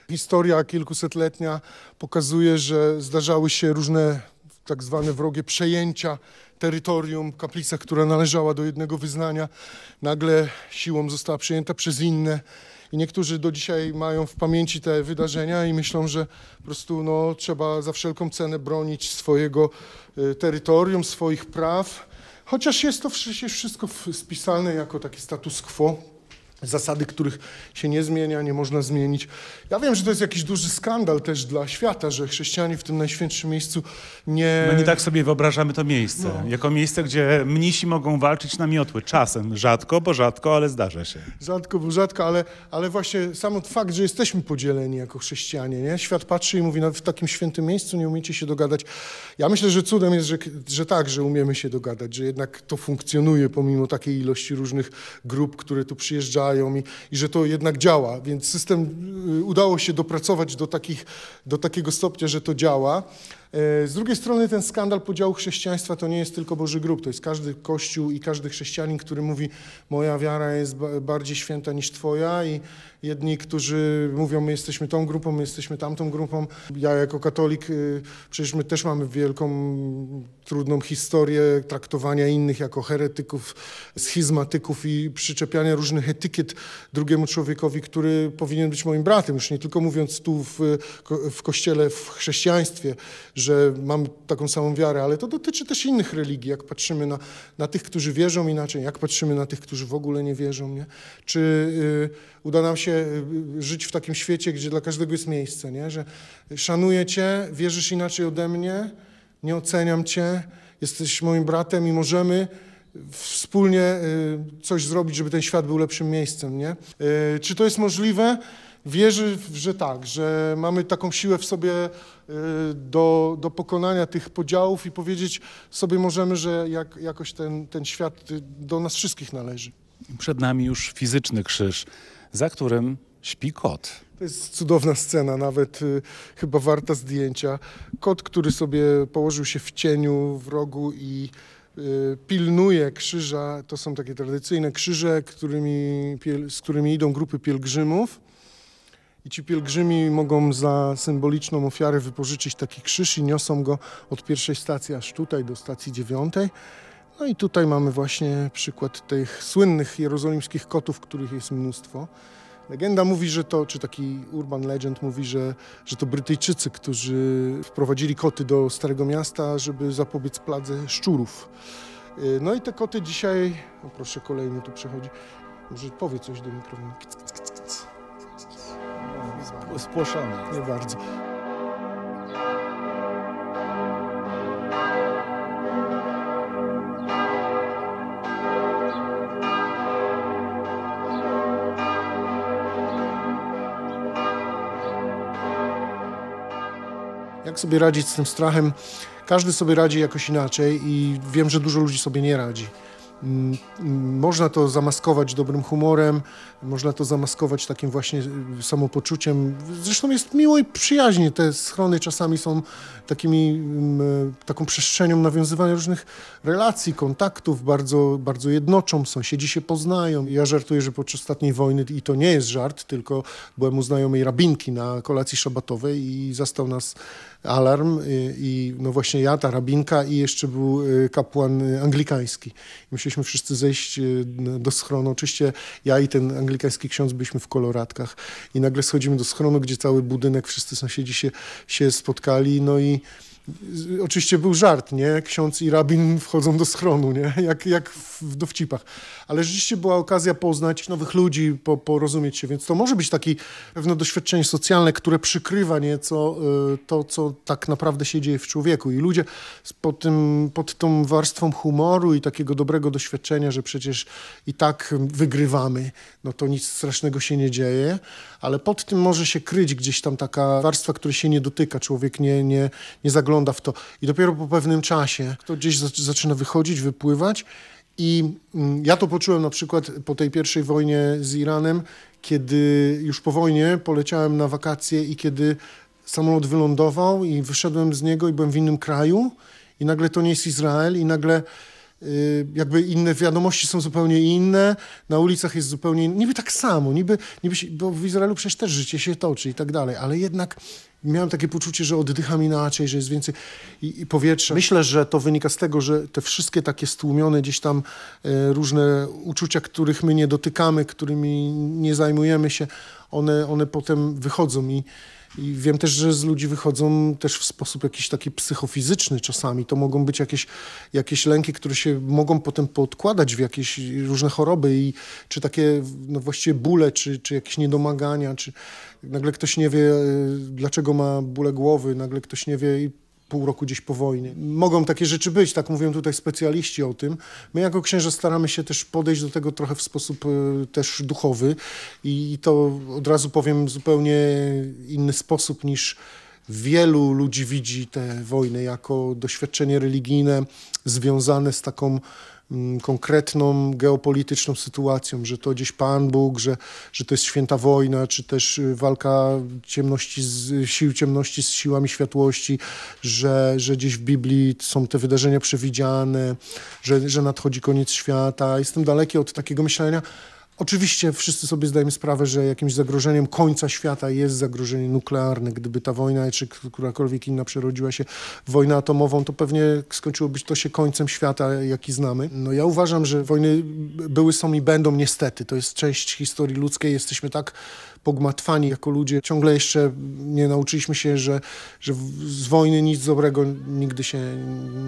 Historia kilkusetletnia pokazuje, że zdarzały się różne tak zwane wrogie przejęcia terytorium, kaplica, która należała do jednego wyznania, nagle siłą została przejęta przez inne. I niektórzy do dzisiaj mają w pamięci te wydarzenia i myślą, że po prostu no, trzeba za wszelką cenę bronić swojego y, terytorium, swoich praw. Chociaż jest to wszy- wszystko spisane jako taki status quo. Zasady, których się nie zmienia, nie można zmienić. Ja wiem, że to jest jakiś duży skandal też dla świata, że chrześcijanie w tym najświętszym miejscu nie... My nie tak sobie wyobrażamy to miejsce. No. Jako miejsce, gdzie mnisi mogą walczyć na miotły. Czasem. Rzadko, bo rzadko, ale zdarza się. Rzadko, bo rzadko, ale, ale właśnie sam fakt, że jesteśmy podzieleni jako chrześcijanie, nie? Świat patrzy i mówi, no w takim świętym miejscu nie umiecie się dogadać. Ja myślę, że cudem jest, że, że tak, że umiemy się dogadać, że jednak to funkcjonuje pomimo takiej ilości różnych grup, które tu przyjeżdżają i, i że to jednak działa. Więc system y, udało się dopracować do, takich, do takiego stopnia, że to działa. E, Z drugiej strony ten skandal podziału chrześcijaństwa to nie jest tylko Boży Grób, to jest każdy kościół i każdy chrześcijanin, który mówi moja wiara jest ba- bardziej święta niż twoja i jedni, którzy mówią my jesteśmy tą grupą, my jesteśmy tamtą grupą. Ja jako katolik y, przecież my też mamy wielką, trudną historię traktowania innych jako heretyków, schizmatyków i przyczepiania różnych etykiet drugiemu człowiekowi, który powinien być moim bratem, już nie tylko mówiąc tu w, w kościele, w chrześcijaństwie, że mamy taką samą wiarę, ale to dotyczy też innych religii, jak patrzymy na, na tych, którzy wierzą inaczej, jak patrzymy na tych, którzy w ogóle nie wierzą, nie? Czy y, uda nam się y, żyć w takim świecie, gdzie dla każdego jest miejsce, nie? Że szanuję cię, wierzysz inaczej ode mnie, nie oceniam cię, jesteś moim bratem i możemy wspólnie y, coś zrobić, żeby ten świat był lepszym miejscem, nie? Y, Czy to jest możliwe? Wierzę, że tak, że mamy taką siłę w sobie y, do, do pokonania tych podziałów i powiedzieć sobie możemy, że jak, jakoś ten, ten świat y, do nas wszystkich należy. Przed nami już fizyczny krzyż, za którym śpi kot. To jest cudowna scena, nawet y, chyba warta zdjęcia. Kot, który sobie położył się w cieniu, w rogu i y, pilnuje krzyża. To są takie tradycyjne krzyże, którymi, z którymi idą grupy pielgrzymów. I ci pielgrzymi mogą za symboliczną ofiarę wypożyczyć taki krzyż i niosą go od pierwszej stacji aż tutaj do stacji dziewiątej. No i tutaj mamy właśnie przykład tych słynnych jerozolimskich kotów, których jest mnóstwo. Legenda mówi, że to, czy taki urban legend mówi, że, że to Brytyjczycy, którzy wprowadzili koty do Starego Miasta, żeby zapobiec pladze szczurów. Y, No i te koty dzisiaj, o proszę kolejny tu przechodzi, może powie coś do mikrofonu. Spłoszony. Nie bardzo. Jak sobie radzić z tym strachem? Każdy sobie radzi jakoś inaczej i wiem, że dużo ludzi sobie nie radzi. Mm, Można to zamaskować dobrym humorem, można to zamaskować takim właśnie y, samopoczuciem. Zresztą jest miło i przyjaźnie. Te schrony czasami są takimi, mm, taką przestrzenią nawiązywania różnych relacji, kontaktów, bardzo, bardzo jednoczą. Sąsiedzi się poznają. Ja żartuję, że podczas ostatniej wojny, i to nie jest żart, tylko byłem u znajomej rabinki na kolacji szabatowej i zastał nas alarm i, i no właśnie ja, ta rabinka i jeszcze był y, kapłan y, anglikański. Musieliśmy wszyscy zejść y, do schronu. Oczywiście ja i ten anglikański ksiądz byliśmy w koloratkach i nagle schodzimy do schronu, gdzie cały budynek, wszyscy sąsiedzi się, się spotkali, no i Oczywiście był żart, nie? Ksiądz i rabin wchodzą do schronu, nie? Jak, jak w dowcipach. Ale rzeczywiście była okazja poznać nowych ludzi, po, porozumieć się, więc to może być takie pewne doświadczenie socjalne, które przykrywa nieco y, to, co tak naprawdę się dzieje w człowieku. I ludzie pod, tym, pod tą warstwą humoru i takiego dobrego doświadczenia, że przecież i tak wygrywamy, no to nic strasznego się nie dzieje, ale pod tym może się kryć gdzieś tam taka warstwa, której się nie dotyka. Człowiek nie, nie, nie zagląda w to. I dopiero po pewnym czasie to gdzieś zac- zaczyna wychodzić, wypływać. I mm, ja to poczułem na przykład po tej pierwszej wojnie z Iranem, kiedy już po wojnie poleciałem na wakacje i kiedy samolot wylądował i wyszedłem z niego i byłem w innym kraju i nagle to nie jest Izrael i nagle jakby inne wiadomości są zupełnie inne, na ulicach jest zupełnie inne, niby tak samo, niby, niby się, bo w Izraelu przecież też życie się toczy i tak dalej, ale jednak miałem takie poczucie, że oddycham inaczej, że jest więcej i, i powietrza. Myślę, że to wynika z tego, że te wszystkie takie stłumione gdzieś tam e, różne uczucia, których my nie dotykamy, którymi nie zajmujemy się, one, one potem wychodzą i I wiem też, że z ludzi wychodzą też w sposób jakiś taki psychofizyczny czasami. To mogą być jakieś, jakieś lęki, które się mogą potem podkładać w jakieś różne choroby i czy takie no właściwie bóle, czy, czy jakieś niedomagania, czy nagle ktoś nie wie, y, dlaczego ma bóle głowy, nagle ktoś nie wie i pół roku gdzieś po wojnie. Mogą takie rzeczy być, tak mówią tutaj specjaliści o tym. My jako księża staramy się też podejść do tego trochę w sposób y, też duchowy i to od razu powiem zupełnie inny sposób niż wielu ludzi widzi tę wojnę jako doświadczenie religijne związane z taką konkretną geopolityczną sytuacją, że to gdzieś Pan Bóg, że, że to jest święta wojna, czy też y, walka ciemności z, sił ciemności z siłami światłości, że, że gdzieś w Biblii są te wydarzenia przewidziane, że, że nadchodzi koniec świata. Jestem daleki od takiego myślenia. Oczywiście wszyscy sobie zdajemy sprawę, że jakimś zagrożeniem końca świata jest zagrożenie nuklearne. Gdyby ta wojna, czy którakolwiek inna przerodziła się w wojnę atomową, to pewnie skończyłoby to się końcem świata, jaki znamy. No ja uważam, że wojny były, są i będą niestety. To jest część historii ludzkiej. Jesteśmy tak pogmatwani jako ludzie. Ciągle jeszcze nie nauczyliśmy się, że, że z wojny nic dobrego nigdy się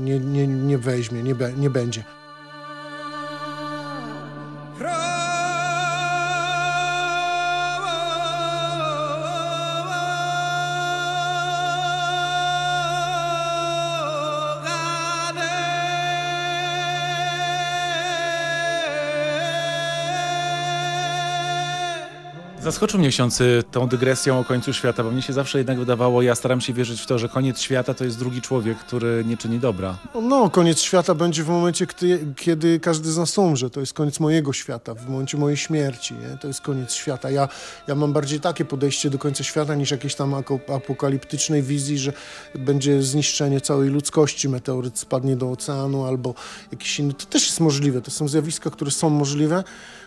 nie, nie, nie weźmie, nie, be, nie będzie. Zaskoczył mnie ksiądz tą dygresją o końcu świata, bo mnie się zawsze jednak wydawało, ja staram się wierzyć w to, że koniec świata to jest drugi człowiek, który nie czyni dobra. No, koniec świata będzie w momencie, kiedy, kiedy każdy z nas umrze. To jest koniec mojego świata, w momencie mojej śmierci. Nie? To jest koniec świata. Ja, ja mam bardziej takie podejście do końca świata niż jakiejś tam apokaliptycznej wizji, że będzie zniszczenie całej ludzkości, meteoryt spadnie do oceanu albo jakiś inny. To też jest możliwe. To są zjawiska, które są możliwe.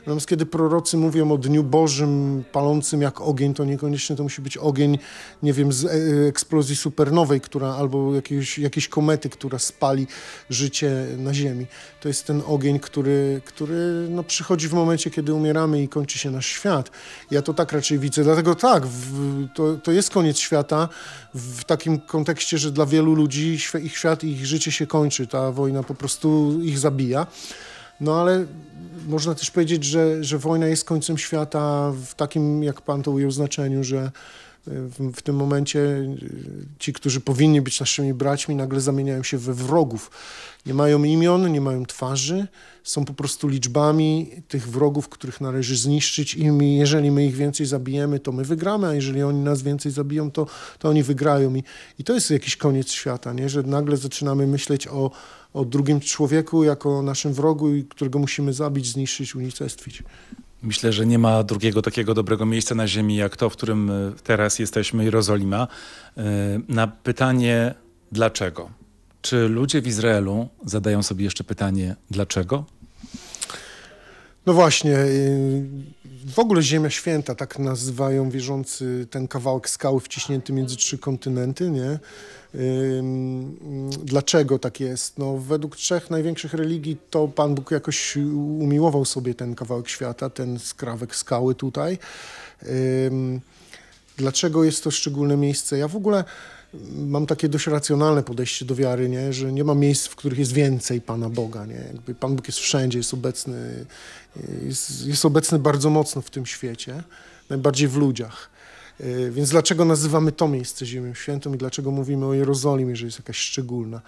Natomiast kiedy prorocy mówią o Dniu Bożym palącym jak ogień, to niekoniecznie to musi być ogień, nie wiem, z e, eksplozji supernowej, która albo jakiejś, jakiejś komety, która spali życie na Ziemi. To jest ten ogień, który, który no, przychodzi w momencie, kiedy umieramy i kończy się nasz świat. Ja to tak raczej widzę. Dlatego tak, w, to, to jest koniec świata w takim kontekście, że dla wielu ludzi ich świat ich życie się kończy. Ta wojna po prostu ich zabija. No ale można też powiedzieć, że, że wojna jest końcem świata w takim, jak pan to ujął, znaczeniu, że e, w, w, tym momencie e, ci, którzy powinni być naszymi braćmi, nagle zamieniają się we wrogów. Nie mają imion, nie mają twarzy, są po prostu liczbami tych wrogów, których należy zniszczyć i my, jeżeli my ich więcej zabijemy, to my wygramy, a jeżeli oni nas więcej zabiją, to, to oni wygrają. I, I to jest jakiś koniec świata, nie? że nagle zaczynamy myśleć o, o drugim człowieku jako naszym wrogu, którego musimy zabić, zniszczyć, unicestwić. Myślę, że nie ma drugiego takiego dobrego miejsca na ziemi jak to, w którym e, teraz jesteśmy, Jerozolima. E, na pytanie dlaczego? Czy ludzie w Izraelu zadają sobie jeszcze pytanie dlaczego? No właśnie, y, w ogóle Ziemia Święta, tak nazywają wierzący ten kawałek skały wciśnięty między trzy kontynenty, nie? Dlaczego tak jest? No, według trzech największych religii to Pan Bóg jakoś umiłował sobie ten kawałek świata, ten skrawek skały tutaj. Dlaczego jest to szczególne miejsce? Ja w ogóle mam takie dość racjonalne podejście do wiary, nie? że nie ma miejsc, w których jest więcej Pana Boga. Nie? Jakby Pan Bóg jest wszędzie, jest obecny, jest, jest obecny bardzo mocno w tym świecie, najbardziej w ludziach. E, więc dlaczego nazywamy to miejsce Ziemią Świętą i dlaczego mówimy o Jerozolimie, że jest jakaś szczególna?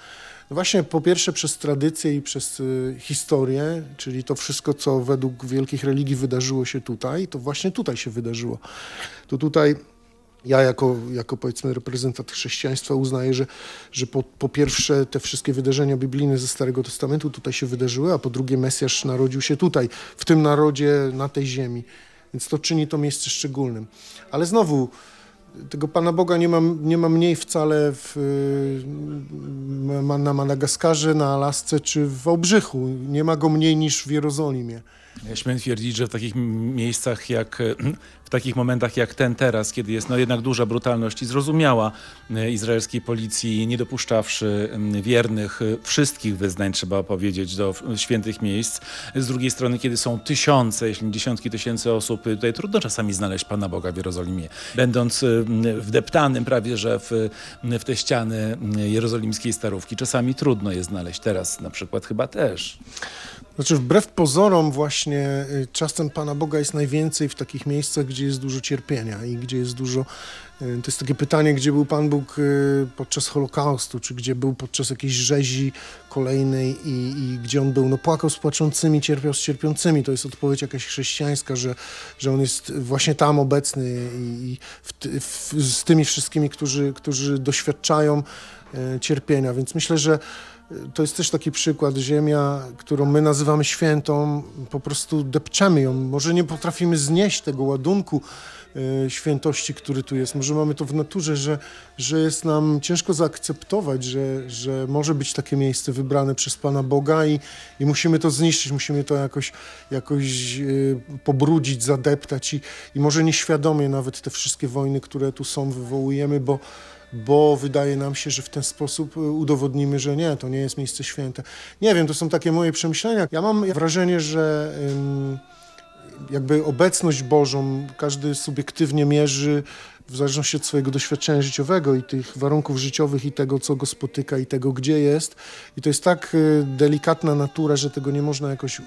No właśnie po pierwsze przez tradycję i przez y, historię, czyli to wszystko, co według wielkich religii wydarzyło się tutaj, to właśnie tutaj się wydarzyło. To tutaj ja jako, jako powiedzmy reprezentant chrześcijaństwa uznaję, że, że po, po pierwsze te wszystkie wydarzenia biblijne ze Starego Testamentu tutaj się wydarzyły, a po drugie Mesjasz narodził się tutaj, w tym narodzie, na tej ziemi. Więc to czyni to miejsce szczególnym. Ale znowu, tego Pana Boga nie ma, nie ma mniej wcale w, na Madagaskarze, na Alasce czy w Obrzychu. Nie ma go mniej niż w Jerozolimie. Śmiem twierdzić, że w takich miejscach jak, w takich momentach jak ten teraz, kiedy jest no jednak duża brutalność i zrozumiała e, izraelskiej policji, nie dopuszczawszy wiernych e, wszystkich wyznań, trzeba powiedzieć, do świętych miejsc. Z drugiej strony, kiedy są tysiące, jeśli nie dziesiątki tysięcy osób, e, tutaj trudno czasami znaleźć Pana Boga w Jerozolimie. Będąc wdeptanym prawie, że w, w te ściany jerozolimskiej starówki, czasami trudno je znaleźć. Teraz na przykład chyba też. Znaczy, wbrew pozorom, właśnie y, czasem Pana Boga jest najwięcej w takich miejscach, gdzie jest dużo cierpienia i gdzie jest dużo. Y, to jest takie pytanie, gdzie był Pan Bóg y, podczas Holokaustu, czy gdzie był podczas jakiejś rzezi kolejnej i, i gdzie on był. No, płakał z płaczącymi, cierpiał z cierpiącymi. To jest odpowiedź jakaś chrześcijańska, że, że on jest właśnie tam obecny i w, w, z tymi wszystkimi, którzy, którzy doświadczają cierpienia. Więc myślę, że to jest też taki przykład. Ziemia, którą my nazywamy świętą, po prostu depczemy ją. Może nie potrafimy znieść tego ładunku e, świętości, który tu jest. Może mamy to w naturze, że, że jest nam ciężko zaakceptować, że, że może być takie miejsce wybrane przez Pana Boga i, i musimy to zniszczyć, musimy to jakoś, jakoś e, pobrudzić, zadeptać i, i może nieświadomie nawet te wszystkie wojny, które tu są, wywołujemy, bo bo wydaje nam się, że w ten sposób y, udowodnimy, że nie, to nie jest miejsce święte. Nie wiem, to są takie moje przemyślenia. Ja mam wrażenie, że jakby obecność Bożą każdy subiektywnie mierzy w zależności od swojego doświadczenia życiowego i tych warunków życiowych i tego, co go spotyka i tego, gdzie jest. I to jest tak y, delikatna natura, że tego nie można jakoś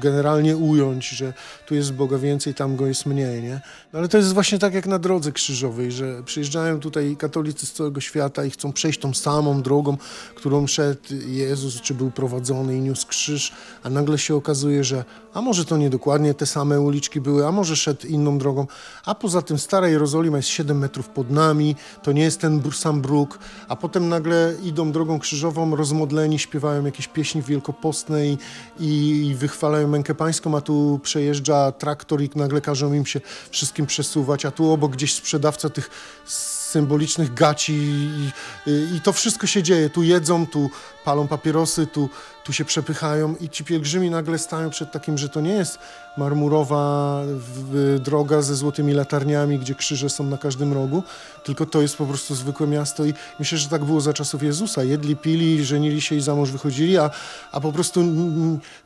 generalnie ująć, że tu jest Boga więcej, tam go jest mniej, nie? No ale to jest właśnie tak jak na drodze krzyżowej, że przyjeżdżają tutaj katolicy z całego świata i chcą przejść tą samą drogą, którą szedł Jezus, czy był prowadzony i niósł krzyż, a nagle się okazuje, że a może to nie dokładnie te same uliczki były, a może szedł inną drogą, a poza tym Stara Jerozolima jest 7 metrów pod nami, to nie jest ten sam bruk, a potem nagle idą drogą krzyżową, rozmodleni, śpiewają jakieś pieśni wielkopostne i, i wychwalają mękę pańską, a tu przejeżdża traktor i nagle każą im się wszystkim przesuwać, a tu obok gdzieś sprzedawca tych symbolicznych gaci i, i, i, to wszystko się dzieje. Tu jedzą, tu palą papierosy, tu, tu się przepychają i ci pielgrzymi nagle stają przed takim, że to nie jest marmurowa droga ze złotymi latarniami, gdzie krzyże są na każdym rogu, tylko to jest po prostu zwykłe miasto i myślę, że tak było za czasów Jezusa. Jedli, pili, żenili się i za mąż wychodzili, a, a po prostu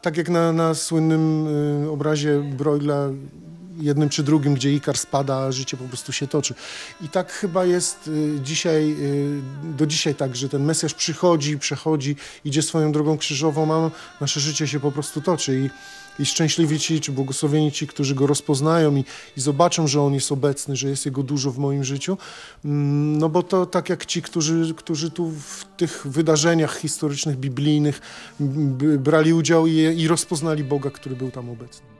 tak jak na, na słynnym y, obrazie Broigla jednym czy drugim, gdzie Ikar spada, a życie po prostu się toczy. I tak chyba jest y, dzisiaj, y, do dzisiaj tak, że ten Mesjasz przychodzi, przechodzi, idzie swoją drogą krzyżową, a nasze życie się po prostu toczy i i szczęśliwi ci, czy błogosławieni ci, którzy go rozpoznają i, i, zobaczą, że on jest obecny, że jest jego dużo w moim życiu. Mm, no bo to tak jak ci, którzy, którzy tu w tych wydarzeniach historycznych, biblijnych brali udział i, i rozpoznali Boga, który był tam obecny.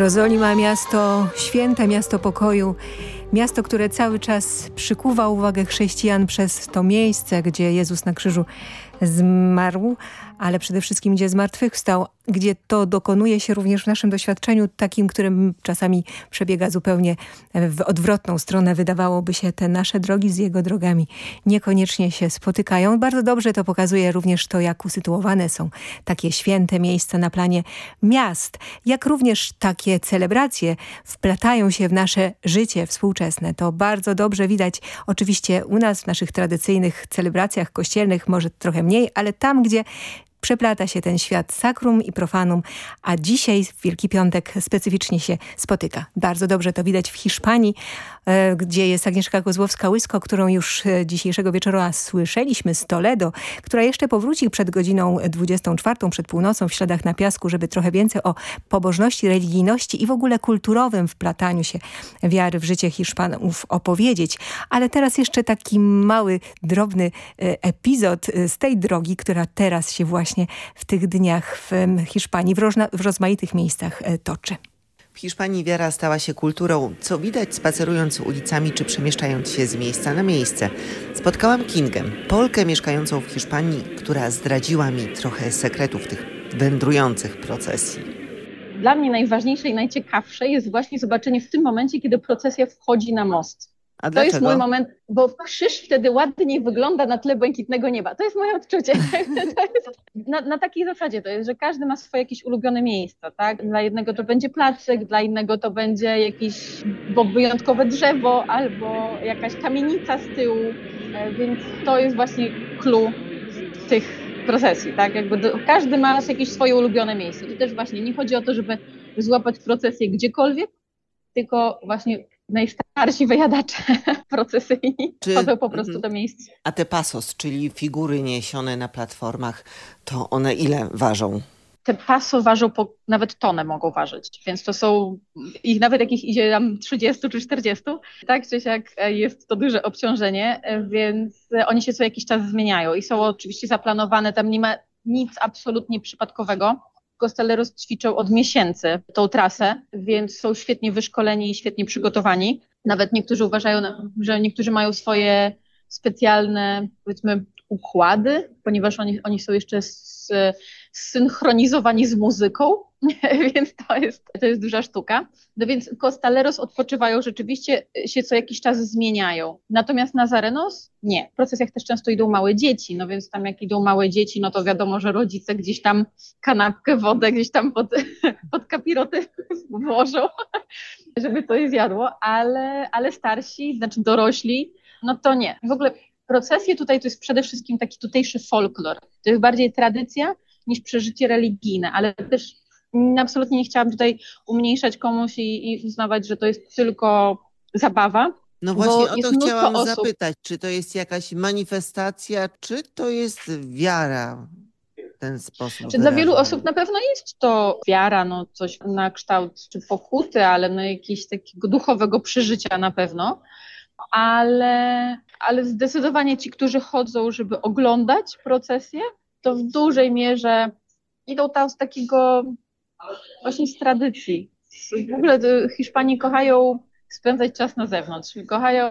Jerozolima miasto święte, miasto pokoju, miasto, które cały czas przykuwa uwagę chrześcijan przez to miejsce, gdzie Jezus na krzyżu zmarł, ale przede wszystkim gdzie zmartwychwstał, gdzie to dokonuje się również w naszym doświadczeniu, takim, którym czasami przebiega zupełnie w odwrotną stronę. Wydawałoby się, te nasze drogi z jego drogami niekoniecznie się spotykają. Bardzo dobrze to pokazuje również to, jak usytuowane są takie święte miejsca na planie miast, jak również takie celebracje wplatają się w nasze życie współczesne. To bardzo dobrze widać oczywiście u nas w naszych tradycyjnych celebracjach kościelnych, może trochę mniej, ale tam, gdzie przeplata się ten świat sakrum i profanum, a dzisiaj w Wielki Piątek specyficznie się spotyka. Bardzo dobrze to widać w Hiszpanii, gdzie jest Agnieszka Kozłowska-Łysko, którą już e, dzisiejszego wieczora słyszeliśmy z Toledo, która jeszcze powróci przed godziną 24, przed północą w Śladach na Piasku, żeby trochę więcej o pobożności, religijności i w ogóle kulturowym wplataniu się wiary w życie Hiszpanów opowiedzieć. Ale teraz jeszcze taki mały, drobny e, epizod z tej drogi, która teraz się właśnie w tych dniach w Hiszpanii, w, w rozmaitych miejscach e, toczy. Hiszpanii wiara stała się kulturą, co widać spacerując ulicami czy przemieszczając się z miejsca na miejsce. Spotkałam Kingę, Polkę mieszkającą w Hiszpanii, która zdradziła mi trochę sekretów tych wędrujących procesji. Dla mnie najważniejsze i najciekawsze jest właśnie zobaczenie w tym momencie, kiedy procesja wchodzi na most. A to jest mój moment, bo krzyż wtedy ładniej wygląda na tle błękitnego nieba. To jest moje odczucie. Jest, na, na, takiej zasadzie to jest, że każdy ma swoje jakieś ulubione miejsca, tak? Dla jednego to będzie placek, dla innego to będzie jakieś wyjątkowe drzewo albo jakaś kamienica z tyłu, e, więc to jest właśnie clue tych procesji, tak? Jakby do, każdy ma jakieś swoje ulubione miejsce. To też właśnie nie chodzi o to, żeby złapać procesję gdziekolwiek, tylko właśnie najstarsi wyjadacze procesyjni Czy, chodzą po prostu mm, do miejsc. A te pasos, czyli figury niesione na platformach, to one ile ważą? Te paso ważą po, nawet tonę mogą ważyć, więc to są, ich nawet jak ich idzie tam 30 czy 40, tak czy siak e, jest to duże obciążenie, e, więc e, oni się co jakiś czas zmieniają i są oczywiście zaplanowane, tam nie ma nic absolutnie przypadkowego, Costelleros ćwiczą od miesięcy tą trasę, więc są świetnie wyszkoleni i świetnie przygotowani. Nawet niektórzy uważają, że niektórzy mają swoje specjalne, powiedzmy, układy, ponieważ oni, oni są jeszcze zsynchronizowani z muzyką, więc to jest, to jest duża sztuka. No więc Costaleros odpoczywają rzeczywiście się co jakiś czas zmieniają. Natomiast na Zarenos nie. W procesjach też często idą małe dzieci, no więc tam jak idą małe dzieci, no to wiadomo, że rodzice gdzieś tam kanapkę, wodę gdzieś tam pod, pod kapiroty włożą, żeby to je zjadło, ale, ale starsi, znaczy dorośli, no to nie. W ogóle procesje tutaj to jest przede wszystkim taki tutejszy folklor. To jest bardziej tradycja niż przeżycie religijne, ale też absolutnie nie chciałam tutaj umniejszać komuś i, i uznawać, że to jest tylko zabawa. No właśnie o to chciałam osób. zapytać, czy to jest jakaś manifestacja, czy to jest wiara w ten sposób? Czy dla wielu osób na pewno jest to wiara, no coś na kształt czy pokuty, ale no jakiegoś takiego duchowego przeżycia na pewno. Ale, ale zdecydowanie ci, którzy chodzą, żeby oglądać procesję, to w dużej mierze idą tam z takiego właśnie z tradycji. W ogóle Hiszpanii kochają spędzać czas na zewnątrz, kochają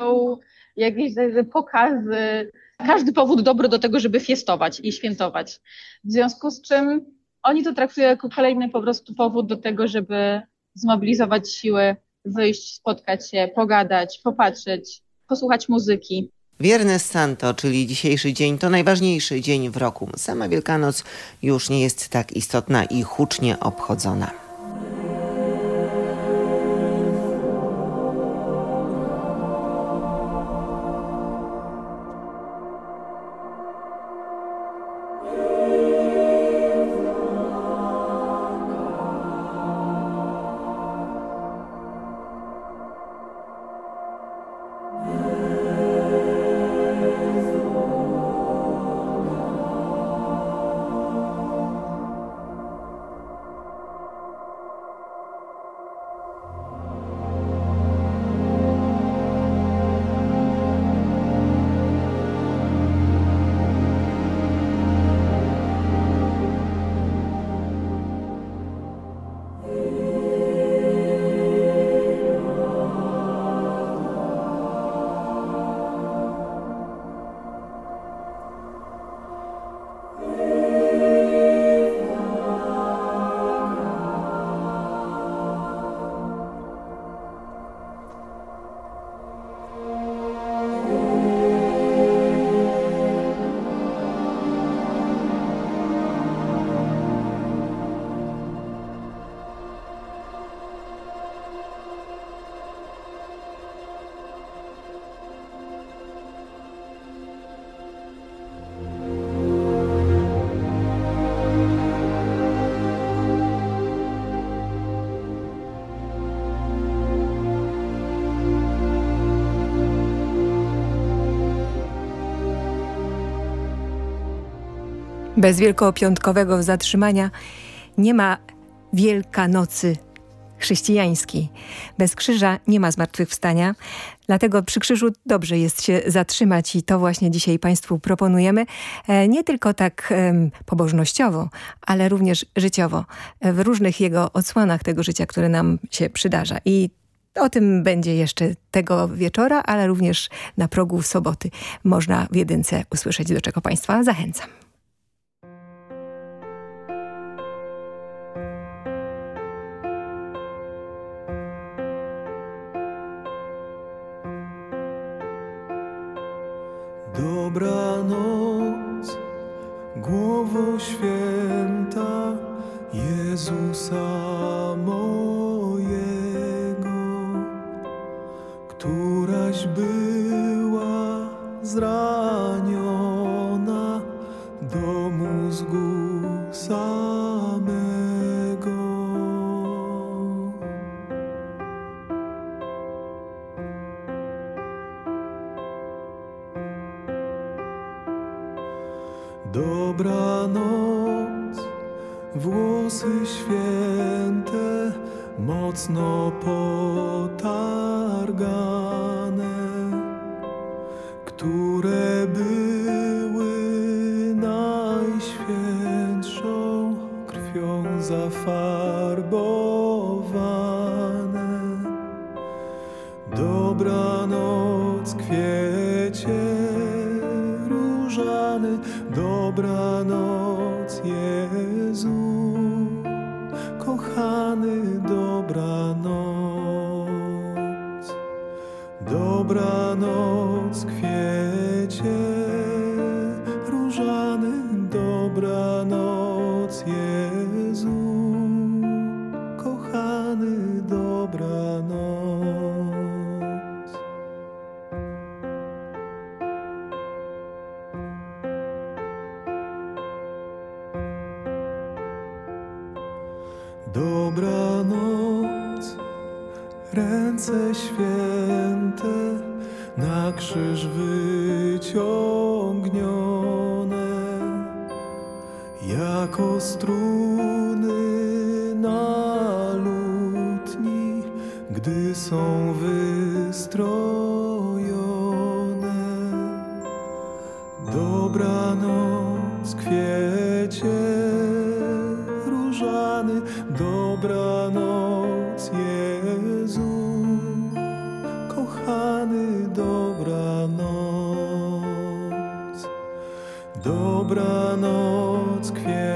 jakieś pokazy, każdy powód dobry do tego, żeby fiestować i świętować. W związku z czym oni to traktują jako kolejny po prostu powód do tego, żeby zmobilizować siły, wyjść, spotkać się, pogadać, popatrzeć, posłuchać muzyki. Viernes Santo, czyli dzisiejszy dzień, to najważniejszy dzień w roku. Sama Wielkanoc już nie jest tak istotna i hucznie obchodzona. Bez wielkopiątkowego zatrzymania nie ma Wielkanocy chrześcijańskiej. Bez krzyża nie ma zmartwychwstania, dlatego przy krzyżu dobrze jest się zatrzymać i to właśnie dzisiaj Państwu proponujemy. E, nie tylko tak pobożnościowo, ale również życiowo, w różnych jego odsłonach tego życia, które nam się przydarza. I o tym będzie jeszcze tego wieczora, ale również na progu soboty można w jedynce usłyszeć, do czego Państwa zachęcam. Święta Jezusa mojego, któraś była zraniona Dobranoc, włosy święte, mocno potargane, dobranoc, dobranoc kwiecie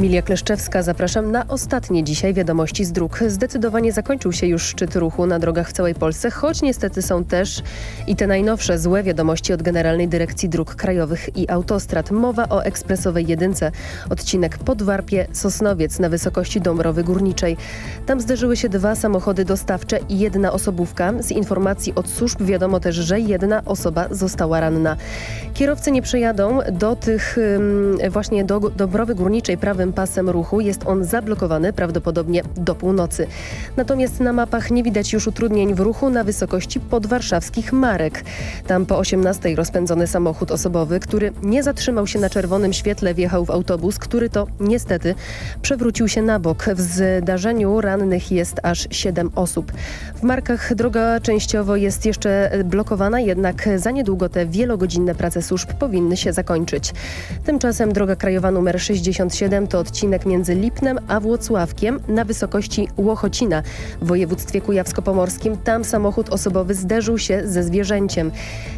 Emilia Kleszczewska, zapraszam na ostatnie dzisiaj wiadomości z dróg. Zdecydowanie zakończył się już szczyt ruchu na drogach w całej Polsce, choć niestety są też i te najnowsze złe wiadomości od Generalnej Dyrekcji Dróg Krajowych i Autostrad. Mowa o ekspresowej jedynce, odcinek Podwarpie-Sosnowiec na wysokości Dąbrowy Górniczej. Tam zderzyły się dwa samochody dostawcze i jedna osobówka. Z informacji od służb wiadomo też, że jedna osoba została ranna. Kierowcy nie przejadą do tych właśnie do Dąbrowy Górniczej prawym pasem ruchu. Jest on zablokowany prawdopodobnie do północy. Natomiast na mapach nie widać już utrudnień w ruchu na wysokości podwarszawskich Marek. Tam po 18 rozpędzony samochód osobowy, który nie zatrzymał się na czerwonym świetle, wjechał w autobus, który to niestety przewrócił się na bok. W zdarzeniu rannych jest aż 7 osób. W Markach droga częściowo jest jeszcze blokowana, jednak za niedługo te wielogodzinne prace służb powinny się zakończyć. Tymczasem droga krajowa nr 67 to odcinek między Lipnem a Włocławkiem na wysokości Łochocina w województwie kujawsko-pomorskim. Tam samochód osobowy zderzył się ze zwierzęciem.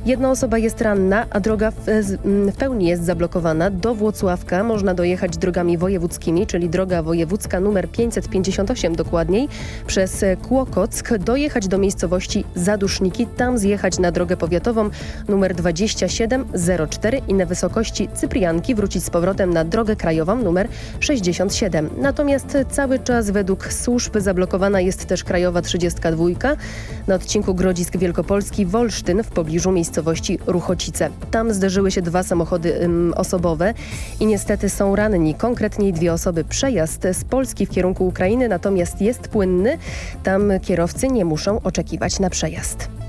Jedna osoba jest ranna, a droga w, w pełni jest zablokowana. Do Włocławka można dojechać drogami wojewódzkimi, czyli droga wojewódzka numer 558 dokładniej, przez Kłokock, dojechać do miejscowości Zaduszniki, tam zjechać na drogę powiatową numer 2704 i na wysokości Cyprianki wrócić z powrotem na drogę krajową numer 67. Natomiast cały czas według służb zablokowana jest też Krajowa 32 na odcinku Grodzisk Wielkopolski Wolsztyn w pobliżu miejscowości Ruchocice. Tam zderzyły się dwa samochody ym, osobowe i niestety są ranni. Konkretniej dwie osoby. Przejazd z Polski w kierunku Ukrainy natomiast jest płynny. Tam kierowcy nie muszą oczekiwać na przejazd.